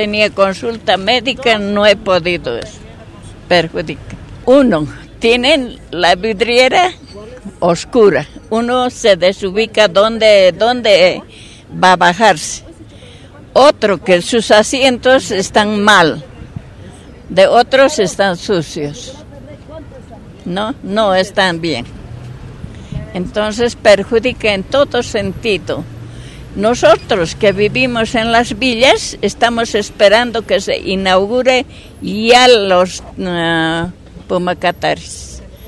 tenía consulta médica, no he podido eso. Perjudica. Uno, tienen la vidriera oscura. Uno se desubica dónde, dónde va a bajarse. Otro, que sus asientos están mal. De otros están sucios. No, no están bien. Entonces perjudica en todo sentido. Nosotros que vivimos en las villas estamos esperando que se inaugure ya los uh.